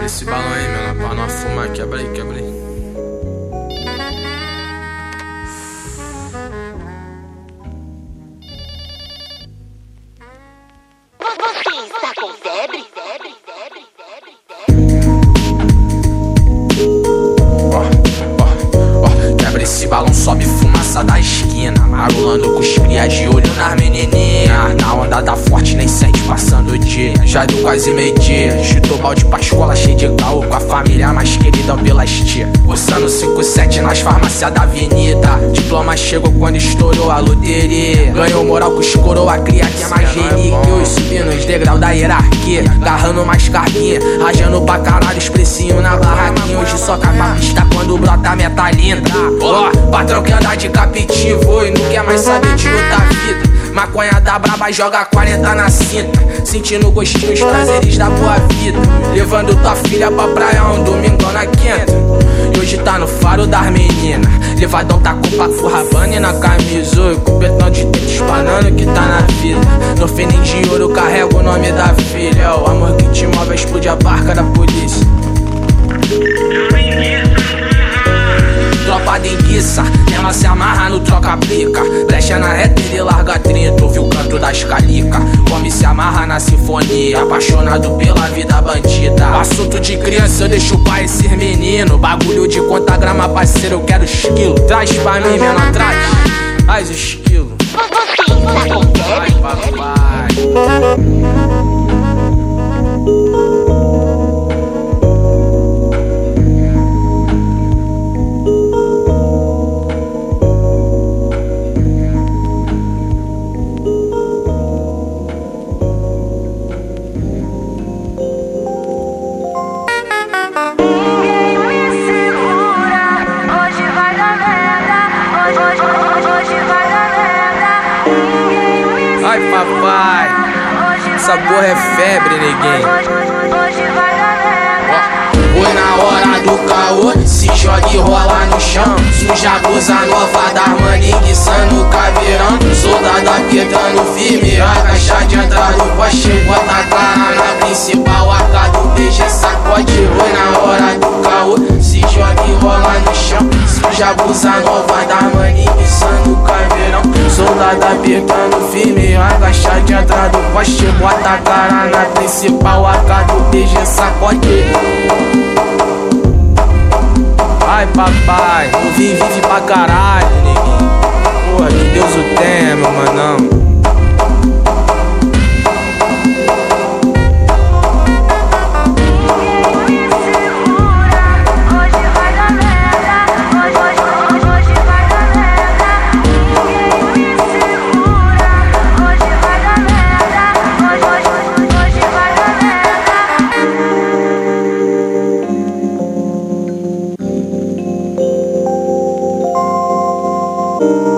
câblé, c'est ballon, mais on a pas un fou, ma câblé, câblé. Fumaça da esquina. Marulando com os crias de olho nas menininhas. Na onda da forte, nem sente passando o dia. Já deu quase meio-dia. Chutou balde pra escola, cheio de caô. Com a família mais querida pelas tia. Cursando 57 nas farmácias da avenida. Diploma chegou quando estourou a loteria. Ganhou moral com os coroa, cria que é mais relíquia. Subindo os degraus da hierarquia. Garrando mais carguinha. Rajando pra caralho, expressinho na barraquinha. Hoje só cai pra pista quando brota a meta linda. Ó, patrão que anda de capitivo e não quer mais saber de outra vida. Maconha da braba joga 40 na cinta. Sentindo gostinho, os prazeres da boa vida. Levando tua filha pra praia um domingão na quinta. E hoje tá no faro das meninas. Levadão tá com papo rabana e na camisa. oi, Com betão de dente espanando que tá na vida. No fenim de ouro eu carrego o nome da filha. É o amor que te move, explode a barca da na sinfonia. Apaixonado pela vida bandida. O assunto de criança eu deixo pra esses menino. Bagulho de conta grama, parceiro, eu quero esquilo. Traz pra mim, menor, traz. Papai. Essa porra é febre, neguinho. Foi na hora do caô, se joga e rola no chão. Suja a blusa nova da maningue, no caveirão. Soldado apertando firme, a caixa de entrada do poste. Bota a cara na principal, a do deixa sacode. Foi na hora do caô, Apertando firme, a caixa de entrada do poste. Bota a cara na principal, a do deixa sacode. Ai papai, vive vive pra caralho, Oh.